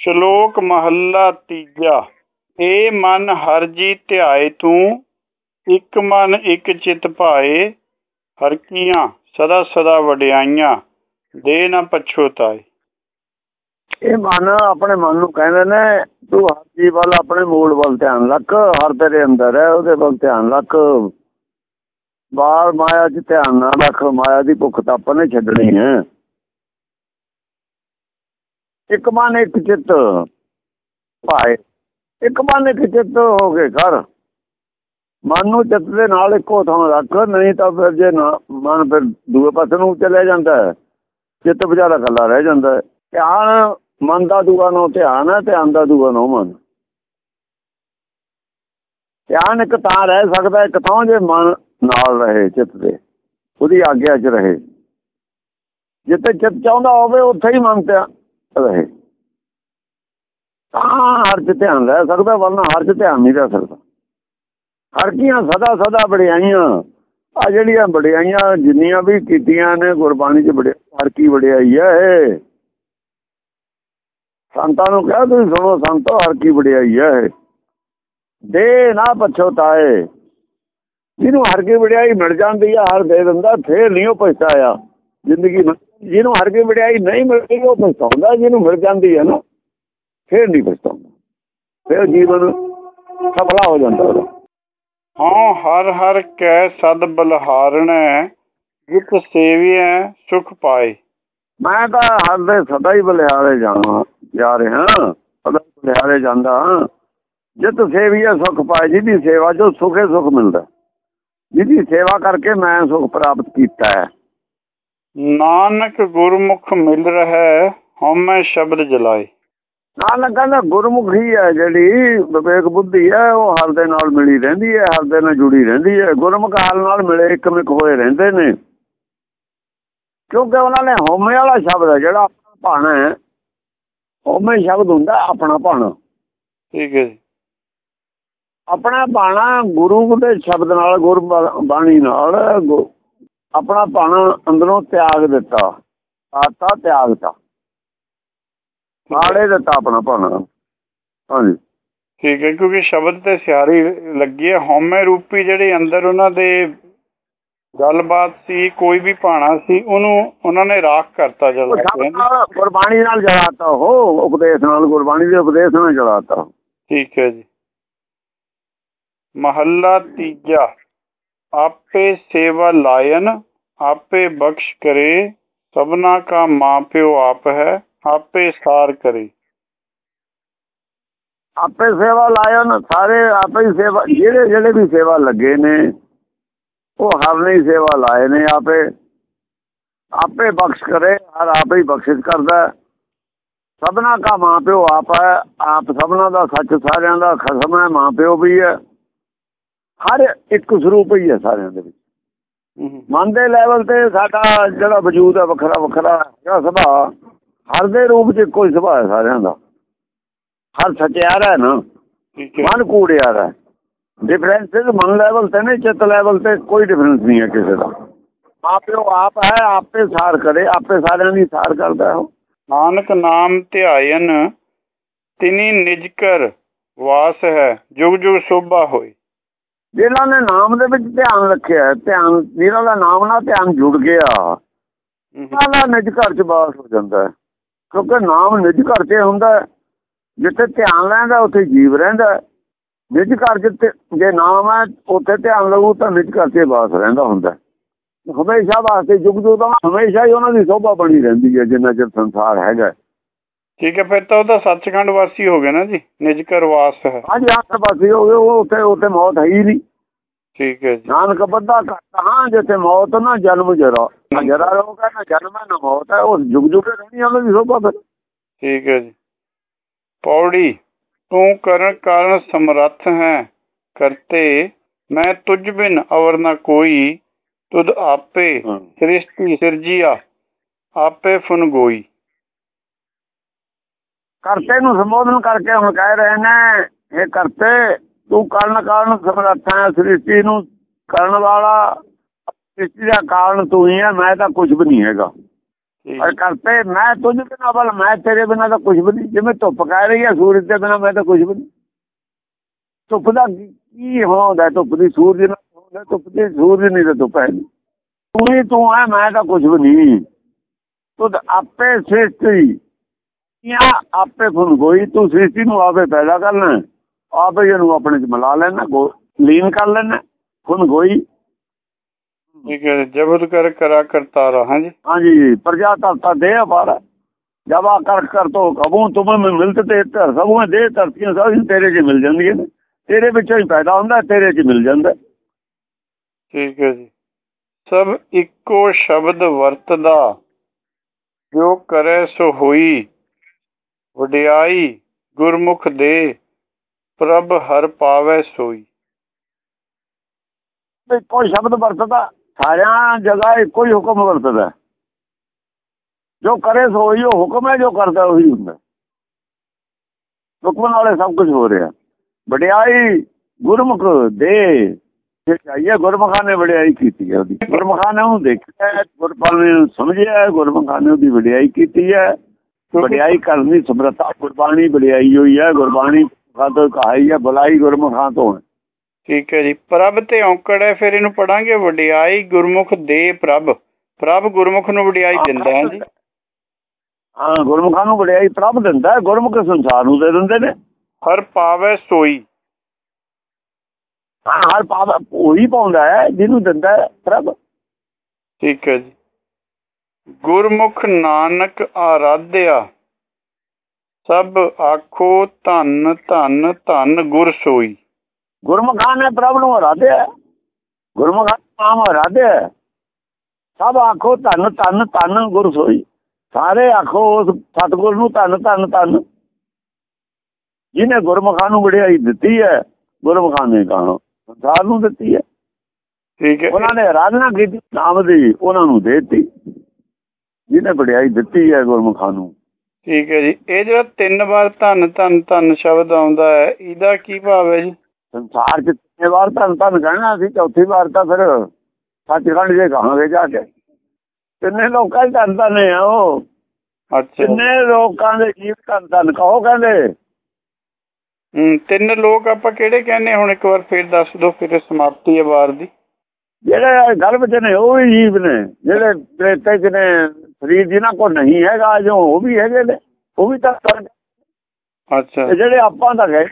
ਸ਼ਲੋਕ ਮਹੱਲਾ ਤੀਜਾ ਏ ਮਨ ਹਰ ਜੀ ਧਿਆਏ ਤੂੰ, ਇੱਕ ਮਨ ਇੱਕ ਚਿਤ ਭਾਏ, ਹਰ ਕੀਆਂ ਸਦਾ ਸਦਾ ਵਡਿਆਈਆਂ, ਦੇ ਨਾ ਪਛੋਤਾਏ ਇਹ ਮਨ ਆਪਣੇ ਮਨ ਨੂੰ ਕਹਿੰਦੇ ਨੇ, ਤੂੰ ਹਰ ਜੀ ਵੱਲ ਆਪਣੇ ਮੂਲ ਵੱਲ ਧਿਆਨ ਰੱਖ, ਹਰ ਤੇਰੇ ਅੰਦਰ ਹੈ, ਉਹਦੇ ਵੱਲ ਧਿਆਨ ਰੱਖ। ਬਾਹਰ ਮਾਇਆ 'ਚ ਧਿਆਨ ਨਾ ਰੱਖ, ਮਾਇਆ ਦੀ ਭੁੱਖ ਤਾਂ ਆਪਾਂ ਨੇ ਛੱਡਣੀ ਹੈ। ਇੱਕ ਮਨ, ਇੱਕ ਚਿੱਤ। ਭਾਏ, ਇੱਕ ਮਨ, ਇੱਕ ਚਿੱਤ ਹੋ ਕੇ ਕਰ ਮਨ ਨੂੰ ਚਿੱਤ ਦੇ ਨਾਲ ਇੱਕੋ ਥਾਂ ਰੱਖ, ਨਹੀਂ ਤਾਂ ਫਿਰ ਜੇ ਮਨ ਫਿਰ ਦੂਏ ਪਾਸੇ ਨੂੰ ਚਲੇ ਜਾਂਦਾ ਹੈ। ਚਿੱਤ ਵਿਚਾਰਾ ਇਕੱਲਾ ਰਹਿ ਜਾਂਦਾ ਹੈ। ਧਿਆਨ, ਮਨ ਦਾ ਦੂਆ ਨੋ ਧਿਆਨ ਹੈ, ਧਿਆਨ ਦਾ ਦੂਆ ਨੋ ਮਨ। ਧਿਆਨ ਇੱਕ ਤਾਂ ਰਹਿ ਸਕਦਾ, ਇੱਕ ਥਾਂ ਜੇ ਮਨ ਨਾਲ ਰਹੇ ਚਿੱਤ ਦੇ, ਉਹਦੀ ਆਗਿਆ 'ਚ ਰਹੇ। ਜਿੱਥੇ ਚਿੱਤ ਚਾਹੁੰਦਾ ਹੋਵੇ, ਉੱਥੇ ਹੀ ਮਨ ਤੇ ਰਹੇ ਤਾਂ ਹਰ ਚ ਧਿਆਨ ਰਹਿ ਸਕਦਾ, ਵਰਨਾ ਹਰ ਚ ਧਿਆਨ ਨਹੀਂ ਰਹਿ ਸਕਦਾ। ਹਰ ਕੀਆਂ ਸਦਾ ਸਦਾ ਬੜਿਆਈਆਂ ਆ ਜਿਹੜੀਆਂ ਬੜਿਆਈਆਂ ਜਿੰਨੀਆਂ ਵੀ ਕੀਤੀਆਂ ਨੇ, ਗੁਰਬਾਣੀ ਚ ਬੜੇ ਹਰ ਕੀ ਵਡਿਆਈ ਹੈ ਸੰਤਾਂ ਨੂੰ ਕਿਹਾ ਤੁਸੀਂ ਸੁਣੋ, ਸੰਤੋ, ਹਰ ਕੀ ਵਡਿਆਈ ਹੈ ਦੇ ਨਾ ਪਛੋਤਾਏ ਜਿਹਨੂੰ ਹਰ ਕੀ ਵਡਿਆਈ ਮਿਲ ਜਾਂਦੀ ਆ, ਹਰ ਦੇ ਦਿੰਦਾ, ਫੇਰ ਨਹੀਂ ਉਹ ਪਛਤਾਇਆ ਜ਼ਿੰਦਗੀ ਜਿਹਨੂੰ ਹਰ ਕੀ ਵਡਿਆਈ ਨਹੀਂ ਮਿਲਦੀ ਉਹ ਪਛਤਾਉਂਦਾ ਜਿਹਨੂੰ ਮਿਲ ਜਾਂਦੀ ਹੈ ਨਾ ਫੇਰ ਨਹੀਂ ਪਛਤਾਉਂਦਾ ਫੇਰ ਜੀਵਨ ਸਫਲਾ ਹੋ ਜਾਂਦਾ ਉਹਦਾ। ਹਾਂ ਹਰ ਹਰ ਕੈ ਸਦ ਬਲਹਾਰਣੈ ਜਿਤ ਸੇਵੀਐ ਸੁਖ ਪਾਏ। ਮੈਂ ਤਾਂ ਹਰ ਦੇ ਸਦਾ ਹੀ ਬਲਿਹਾਰੇ ਜਾਣਾ ਜਾ ਰਿਹਾ ਸਦਾ ਬਲਿਹਾਰੇ ਜਾਂਦਾ। ਜਿਤ ਸੇਵੀਐ ਸੁਖ ਪਾਏ ਜਿਹਦੀ ਸੇਵਾ ਜੋ ਸੁਖੇ ਸੁਖ ਮਿਲਦਾ। ਜਿਹਦੀ ਸੇਵਾ ਕਰਕੇ ਮੈਂ ਸੁਖ ਪ੍ਰਾਪਤ ਕੀਤਾ ਹੈ। ਨਾਨਕ ਗੁਰਮੁਖ ਮਿਲ ਰਿਹਾ ਹਉਮੈ ਸ਼ਬਦ ਜਲਾਏ। ਨਾਨਕ ਕਹਿੰਦਾ ਗੁਰਮੁਖੀ ਹੈ ਜਿਹੜੀ ਵਿਵੇਕ ਬੁੱਧੀ ਹੈ ਉਹ ਹਰ ਦੇ ਨਾਲ ਮਿਲੀ ਰਹਿੰਦੀ ਹੈ ਹਰ ਦੇ ਨਾਲ ਜੁੜੀ ਰਹਿੰਦੀ ਹੈ। ਗੁਰਮੁਖ ਹਾਲ ਨਾਲ ਮਿਲੇ ਇੱਕਮਿਕ ਹੋਏ ਰਹਿੰਦੇ ਨੇ। ਕਿਉਂਕਿ ਉਹਨਾਂ ਨੇ ਹਉਮੈ ਵਾਲਾ ਸ਼ਬਦ ਹੈ ਜਿਹੜਾ ਆਪਣਾ ਭਾਣਾ ਹੈ ਹਉਮੈ ਸ਼ਬਦ ਹੁੰਦਾ ਆਪਣਾ ਭਾਣਾ। ਠੀਕ ਹੈ ਆਪਣਾ ਬਾਣਾ ਗੁਰੂ ਦੇ ਸ਼ਬਦ ਨਾਲ ਗੁਰ ਬਾਣੀ ਨਾਲ ਆਪਣਾ ਬਾਣਾ ਅੰਦਰੋਂ ਤਿਆਗ ਦਿੱਤਾ ਆਤਾ ਤਿਆਗਤਾ ਨਾਲੇ ਦਿੱਤਾ ਆਪਣਾ ਬਾਣਾ ਹਾਂਜੀ। ਠੀਕ ਹੈ ਕਿਉਂਕਿ ਸ਼ਬਦ ਤੇ ਸਿਆਰੀ ਲੱਗੀ ਹੈ। ਹਉਮੈ ਰੂਪੀ ਜਿਹੜੇ ਅੰਦਰ ਉਹਨਾਂ ਦੇ ਗੱਲਬਾਤ ਸੀ ਕੋਈ ਵੀ ਭਾਣਾ ਸੀ ਉਹਨੂੰ ਉਹਨਾਂ ਨੇ ਰਾਖ ਕਰਤਾ ਜਲਾ ਗੁਰਬਾਣੀ ਨਾਲ ਜਲਾਤਾ ਉਹ ਉਪਦੇਸ਼ ਨਾਲ ਗੁਰਬਾਣੀ ਦੇ ਉਪਦੇਸ਼ ਨਾਲ ਜਲਾਤਾ। ਠੀਕ ਹੈ ਜੀ। ਮਹੱਲਾ ਤੀਜਾ। ਆਪੇ ਸੇਵਾ ਲਾਇਨ, ਆਪੇ ਬਖਸ਼ ਕਰੇ, ਸਭਨਾ ਕਾ ਮਾਂ ਪਿਓ ਆਪ ਹੈ, ਆਪੇ ਸਾਰ ਕਰੇ। ਆਪੇ ਸੇਵਾ ਲਾਇਨ, ਸਾਰੇ ਆਪੇ ਹੀ ਸੇਵਾ, ਜਿਹੜੇ ਜਿਹੜੇ ਵੀ ਸੇਵਾ ਲੱਗੇ ਨੇ, ਉਹ ਹਰ ਨੇ ਸੇਵਾ ਲਾਏ ਨੇ ਆਪੇ। ਆਪੇ ਬਖਸ਼ ਕਰੇ, ਹਰ ਆਪੇ ਹੀ ਬਖਸ਼ਿਸ਼ ਕਰਦਾ ਸਭਨਾ ਕਾ ਮਾਂ ਪਿਓ ਆਪ ਹੈ, ਆਪ ਸਭਨਾ ਦਾ ਸੱਚ ਸਾਰਿਆਂ ਦਾ ਖਸਮ ਹੈ, ਮਾਂ ਪਿਓ ਵੀ ਹੈ। ਹਰ ਇੱਕ ਸਰੂਪ ਹੀ ਹੈ ਸਾਰਿਆਂ ਦੇ ਵਿੱਚ। ਮਨ ਦੇ ਲੈਵਲ ਤੇ ਸਾਡਾ ਜਿਹੜਾ ਵਜੂਦ ਹੈ ਵੱਖਰਾ ਵੱਖਰਾ ਹੈ ਸੁਭਾਅ ਹਰ ਦੇ ਰੂਪ 'ਚ ਕੋਈ ਸੁਭਾਅ ਹੈ ਸਾਰਿਆਂ ਦਾ। ਹਰ ਸਚਿਆਰ ਹੈ ਨਾ। ਮਨ ਕੂੜਿਆ ਹੈ। ਡਿਫਰੈਂਸਸ ਮਨ ਲੈਵਲ ਤੇ ਨਹੀਂ ਚਿੱਤ ਲੈਵਲ ਤੇ ਕੋਈ ਡਿਫਰੈਂਸ ਨਹੀਂ ਹੈ ਕਿਸੇ ਦਾ। ਆਪਿਓ ਆਪ ਹੈ ਆਪੇ ਸਾਰ ਕਰੇ ਆਪੇ ਸਾਰਿਆਂ ਦੀ ਸਾਰ ਕਰਦਾ ਹੈ ਨਾਨਕ ਨਾਮ ਧਿਆਇਨ ਤਿਨੀ ਨਿਜ ਕਰ ਵਾਸ ਹੈ ਜੁਗ ਜੁਗ ਸੋਭਾ ਹੋਈ ਜਿਨ੍ਹਾਂ ਨੇ ਨਾਮ ਦੇ ਵਿੱਚ ਧਿਆਨ ਰੱਖਿਆ ਧਿਆਨ ਜਿਹਨਾਂ ਦਾ ਨਾਮ ਨਾਲ ਧਿਆਨ ਜੁੜ ਗਿਆ ਉਹਨਾਂ ਦਾ ਨਿਜ ਘਰ ਚ ਬਾਸ ਹੋ ਜਾਂਦਾ ਕਿਉਂਕਿ ਨਾਮ ਨਿਜ ਘਰ ਤੇ ਹੁੰਦਾ ਜਿੱਥੇ ਧਿਆਨ ਲੈਂਦਾ ਉੱਥੇ ਜੀਵ ਰਹਿੰਦਾ ਨਿਜ ਘਰ ਜਿੱਥੇ ਜੇ ਨਾਮ ਹੈ ਉੱਥੇ ਧਿਆਨ ਲਗੂ ਤਾਂ ਨਿਜ ਘਰ ਤੇ ਬਾਸ ਰਹਿੰਦਾ ਹੁੰਦਾ ਹਮੇਸ਼ਾ ਵਾਸਤੇ ਜੁਗ ਜੁਗ ਦਾ ਹਮੇਸ਼ਾ ਹੀ ਉਹਨਾਂ ਦੀ ਸੋਭਾ ਬਣੀ ਰਹਿੰਦੀ ਹੈ ਜਿੰਨਾ ਚਿਰ ਸੰਸਾਰ ਹੈਗਾ ਠੀਕ ਹੈ ਫਿਰ ਤਾਂ ਉਹਦਾ ਸੱਚਖੰਡ ਵਾਸੀ ਹੋ ਗਿਆ ਨਾ ਜੀ ਨਿਜ ਘਰ ਵਾਸ ਹੈ। ਹਾਂਜੀ ਹੱਥ ਵਾਸੀ ਹੋ ਗਏ ਉਹ ਉੱਥੇ ਉੱਥੇ ਮੌਤ ਹੈ ਹੀ ਨਹੀਂ। ਠੀਕ ਹੈ ਜੀ। ਨਾਨਕ ਬੱਧਾ ਕਹਾਂ ਜਿੱਥੇ ਮੌਤ ਨਾ ਜਨਮ ਜਰਾ। ਜਰਾ ਰੋਗਾ ਨਾ ਜਨਮ ਨਾ ਮੌਤ ਹੈ ਉਹ ਜੁਗ ਜੁਗ ਰਹਿਣੀ ਉਹਨਾਂ ਦੀ ਸੋਭਾ ਫਿਰ। ਠੀਕ ਹੈ ਜੀ। ਪੌੜੀ ਤੂੰ ਕਰਨ ਕਾਰਨ ਸਮਰੱਥ ਹੈ ਕਰਤੇ ਮੈਂ ਤੁਝ ਬਿਨ ਅਵਰ ਨਾ ਕੋਈ ਤੁਧ ਆਪੇ ਸ੍ਰਿਸ਼ਟੀ ਸਿਰਜੀਆ ਆਪੇ ਫਨ ਗੋਈ। ਕਰਤੇ ਨੂੰ ਸੰਬੋਧਨ ਕਰਕੇ ਹੁਣ ਕਹਿ ਰਹੇ ਨੇ ਇਹ ਕਰਤੇ ਤੂੰ ਕਰਨ ਕਾਰਨ ਸਮਰੱਥ ਸ੍ਰਿਸ਼ਟੀ ਨੂੰ ਕਰਨ ਵਾਲਾ ਸ੍ਰਿਸ਼ਟੀ ਦਾ ਕਾਰਨ ਤੂੰ ਹੀ ਹੈ ਮੈਂ ਤਾਂ ਕੁਝ ਵੀ ਨਹੀਂ ਹੈਗਾ। ਪਰ ਕਰਤੇ ਮੈਂ ਤੁਝ ਬਿਨਾ ਬਲ ਮੈਂ ਤੇਰੇ ਬਿਨਾ ਤਾਂ ਕੁਝ ਵੀ ਨਹੀਂ ਜਿਵੇਂ ਧੁੱਪ ਕਹਿ ਰਹੀ ਹੈ ਸੂਰਜ ਦੇ ਬਿਨਾ ਮੈਂ ਤਾਂ ਕੁਝ ਵੀ ਨਹੀਂ। ਧੁੱਪ ਦਾ ਕੀ- ਹੁੰਦਾ ਧੁੱਪ ਦੀ? ਸੂਰਜ ਨਾਲ ਹੁੰਦਾ ਧੁੱਪ ਦੀ? ਸੂਰਜ ਨਹੀਂ ਤਾਂ ਧੁੱਪ ਹੈ ਤੂੰ ਹੀ ਤੂੰ ਹੈ ਮੈਂ ਤਾਂ ਕੁਝ ਵੀ ਨਹੀਂ। ਤੁਧ ਆਪੇ ਸ੍ਰਿਸ਼ਟੀ। ਜਾਂ ਆਪੇ ਖੁਨ ਗੋਈ ਤੂੰ ਸ੍ਰਿਸ਼ਟੀ ਨੂੰ ਆਪੇ ਪੈਦਾ ਕਰਨਾ ਆਪੇ ਇਹਨੂੰ ਆਪਣੇ ਚ ਮਿਲਾ ਲੈਣਾ ਲੀਨ ਕਰ ਲੈਣਾ ਖੁਨ ਗੋਈ। ਠੀਕ ਹੈ ਜੀ। ਜਬਤ ਕਰ ਕਰਾ ਕਰਤਾਰਾ ਹਾਂਜੀ। ਹਾਂਜੀ ਪ੍ਰਜਾ ਧਰਤਾ ਦੇ ਅਪਾਰ ਜਵਾ ਕਰ ਕਰ ਤੋ ਕਬੂ ਤੁਮ ਮੈਂ ਮਿਲਤ ਤੇ ਧਰ ਸਭੂ ਦੇ ਧਰਤੀਆਂ ਸਾਰੀਆਂ ਤੇਰੇ 'ਚ ਮਿਲ ਜਾਂਦੀਆਂ ਨੇ। ਤੇਰੇ ਵਿੱਚੋਂ ਹੀ ਪੈਦਾ ਹੁੰਦਾ ਤੇਰੇ 'ਚ ਮਿਲ ਜਾਂਦਾ। ਠੀਕ ਹੈ ਜੀ। ਸਭ ਇੱਕੋ ਸ਼ਬਦ ਵਰਤਦਾ ਜੋ ਕਰੇ ਸੋ ਹੋਈ। ਵਡਿਆਈ ਗੁਰਮੁਖ ਦੇ ਪ੍ਰਭ ਹਰ ਪਾਵੇ ਸੋਈ। ਵੀ ਸ਼ਬਦ ਵਰਤਦਾ ਸਾਰਿਆਂ ਜਗ੍ਹਾ ਇੱਕੋ ਹੀ ਹੁਕਮ ਵਰਤਦਾ। ਜੋ ਕਰੇ ਸੋ ਉਹ ਹੁਕਮ ਹੈ ਜੋ ਕਰਦਾ ਉਹੀ ਹੁੰਦਾ। ਹੁਕਮ ਨਾਲੇ ਸਭ ਕੁਝ ਹੋ ਰਿਹਾ। ਵਡਿਆਈ ਗੁਰਮੁਖ ਦੇ ਜੇ ਚਾਹੀਏ ਗੁਰਮੁਖਾਂ ਨੇ ਵਡਿਆਈ ਕੀਤੀ ਹੈ ਉਹਦੀ। ਗੁਰਮੁਖਾਂ ਨੇ ਉਹਨੂੰ ਦੇਖਿਆ ਹੈ, ਗੁਰਬਾਣੀ ਸਮਝਿਆ ਹੈ, ਨੇ ਉਹਦੀ ਵਡਿਆਈ ਕੀਤੀ ਹੈ। ਵਡਿਆਈ ਕਰਨ ਦੀ ਸਮਰੱਥਾ ਗੁਰਬਾਣੀ ਵਡਿਆਈ ਹੋਈ ਹੈ ਗੁਰਬਾਣੀ ਖਾਤੋਂ ਕਹਾਈ ਹੈ ਬੁਲਾਈ ਗੁਰਮੁਖਾਂ ਤੋਂ ਠੀਕ ਹੈ ਜੀ। ਪ੍ਰਭ ਤੇ ਔਂਕੜ ਹੈ ਫਿਰ ਇਹਨੂੰ ਪੜਾਂਗੇ ਵਡਿਆਈ ਗੁਰਮੁਖ ਦੇ ਪ੍ਰਭ। ਪ੍ਰਭ ਗੁਰਮੁਖ ਨੂੰ ਵਡਿਆਈ ਦਿੰਦਾ ਹੈ ਜੀ। ਹਾਂ ਗੁਰਮੁਖਾਂ ਨੂੰ ਵਡਿਆਈ ਪ੍ਰਭ ਦਿੰਦਾ ਹੈ, ਗੁਰਮੁਖ ਸੰਸਾਰ ਨੂੰ ਦੇ ਦਿੰਦੇ ਨੇ। ਹਰ ਪਾਵੇ ਸੋਈ। ਹਰ ਪਾਪ ਉਹੀ ਪਾਉਂਦਾ ਹੈ ਜਿਹਨੂੰ ਦਿੰਦਾ ਹੈ ਪ੍ਰਭ। ਠੀਕ ਹੈ ਜੀ। ਗੁਰਮੁਖ ਨਾਨਕ ਆਰਾਧਿਆ ਸਭ ਆਖੋ ਧੰਨ ਧੰਨ ਧੰਨ ਗੁਰ ਸੋਈ। ਗੁਰਮੁਖਾਂ ਨੇ ਪ੍ਰਭ ਨੂੰ ਆਰਾਧਿਆ ਗੁਰਮੁਖਾਂ ਨਾਮ ਆਰਾਧਿਆ ਸਭ ਆਖੋ ਧੰਨ ਧੰਨ ਧੰਨ ਗੁਰ ਸੋਈ। ਸਾਰੇ ਆਖੋ ਉਸ ਸਤਗੁਰ ਨੂੰ ਧੰਨ ਧੰਨ ਧੰਨ। ਜਿਹਨੇ ਗੁਰਮੁਖਾਂ ਨੂੰ ਵਡਿਆਈ ਦਿੱਤੀ ਹੈ ਗੁਰਮੁਖਾਂ ਨੇ ਕਹਣਾ ਸੰਸਾਰ ਨੂੰ ਦਿੱਤੀ ਹੈ। ਠੀਕ ਹੈ। ਉਹਨਾਂ ਨੇ ਆਰਾਧਨਾ ਕੀਤੀ ਨਾਮ ਦੀ ਉਹਨਾਂ ਨੂੰ ਦੇਤੀ। ਜਿਹਨੇ ਵਡਿਆਈ ਦਿੱਤੀ ਹੈ ਗੁਰਮੁਖਾਂ ਨੂੰ। ਠੀਕ ਹੈ ਜੀ। ਇਹ ਜਿਹੜਾ ਤਿੰਨ ਵਾਰ ਧੰਨ ਧੰਨ ਧੰਨ ਸ਼ਬਦ ਆਉਂਦਾ ਹੈ ਇਹਦਾ ਕੀ ਭਾਵ ਹੈ ਜੀ? ਸੰਸਾਰ ਚ ਤਿੰਨੇ ਵਾਰ ਧੰਨ ਧੰਨ ਕਹਿਣਾ ਸੀ ਚੌਥੀ ਵਾਰ ਤਾਂ ਫਿਰ ਸੱਚਖੰਡ ਜੇ ਕਹਾਂਗੇ ਜਾ ਕੇ। ਤਿੰਨੇ ਲੋਕਾਂ ਦੇ ਧੰਨ ਧੰਨ ਆ ਉਹ। ਅੱਛਾ। ਤਿੰਨੇ ਲੋਕਾਂ ਦੇ ਜੀਵ ਧੰਨ ਧੰਨ ਕਹੋ ਕਹਿੰਦੇ? ਤਿੰਨ ਲੋਕ ਆਪਾਂ ਕਿਹੜੇ ਕਹਿੰਦੇ? ਹੁਣ ਇੱਕ ਵਾਰ ਫੇਰ ਦੱਸ ਦਿਓ ਫਿਰ ਸਮਾਪਤੀ ਹੈ ਵਾਰ ਦੀ। ਜਿਹੜੇ ਗਰਭ ਚ ਨੇ ਉਹ ਵੀ ਜੀਵ ਨੇ। ਜਿਹੜੇ ਪ੍ਰੇਤੇ ਚ ਨੇ ਸਰੀਰ ਜਿਨ੍ਹਾਂ ਕੋ ਨਹੀਂ ਹੈਗਾ ਜੋ ਉਹ ਵੀ ਹੈਗੇ ਨੇ ਉਹ ਵੀ ਤਾਂ। ਅੱਛਾ। ਜਿਹੜੇ ਆਪਾਂ ਤਾਂ ਗਏ।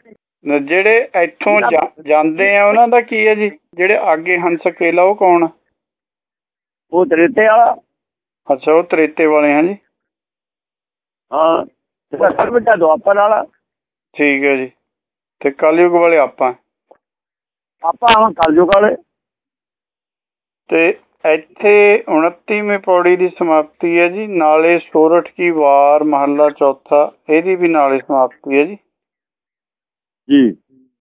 ਜਿਹੜੇ ਇੱਥੋਂ ਜਾਂਦੇ ਆ ਉਹਨਾਂ ਦਾ ਕੀ ਹੈ ਜੀ? ਜਿਹੜੇ ਅੱਗੇ ਹੰਸ ਕੇਲਾ ਉਹ ਕੌਣ? ਉਹ ਤ੍ਰੇਤੇ ਵਾਲਾ। ਅੱਛਾ ਉਹ ਤ੍ਰੇਤੇ ਵਾਲੇ ਆ ਜੀ। ਹਾਂ ਤੇ ਚ ਦੁਆਪਰ ਵਾਲਾ। ਠੀਕ ਹੈ ਜੀ। ਤੇ ਕਲਯੁਗ ਵਾਲੇ ਆਪਾਂ। ਆਪਾਂ ਹੁਣ ਕਲਯੁਗ ਵਾਲੇ। ਤੇ ਇੱਥੇ 29ਵੀਂ ਪੌੜੀ ਦੀ ਸਮਾਪਤੀ ਹੈ ਜੀ। ਨਾਲੇ ਸੋਰਠ ਕੀ ਵਾਰ ਮਹੱਲਾ ਚੌਥਾ, ਇਹਦੀ ਵੀ ਨਾਲੇ ਸਮਾਪਤੀ ਹੈ ਜੀ। ਜੀ।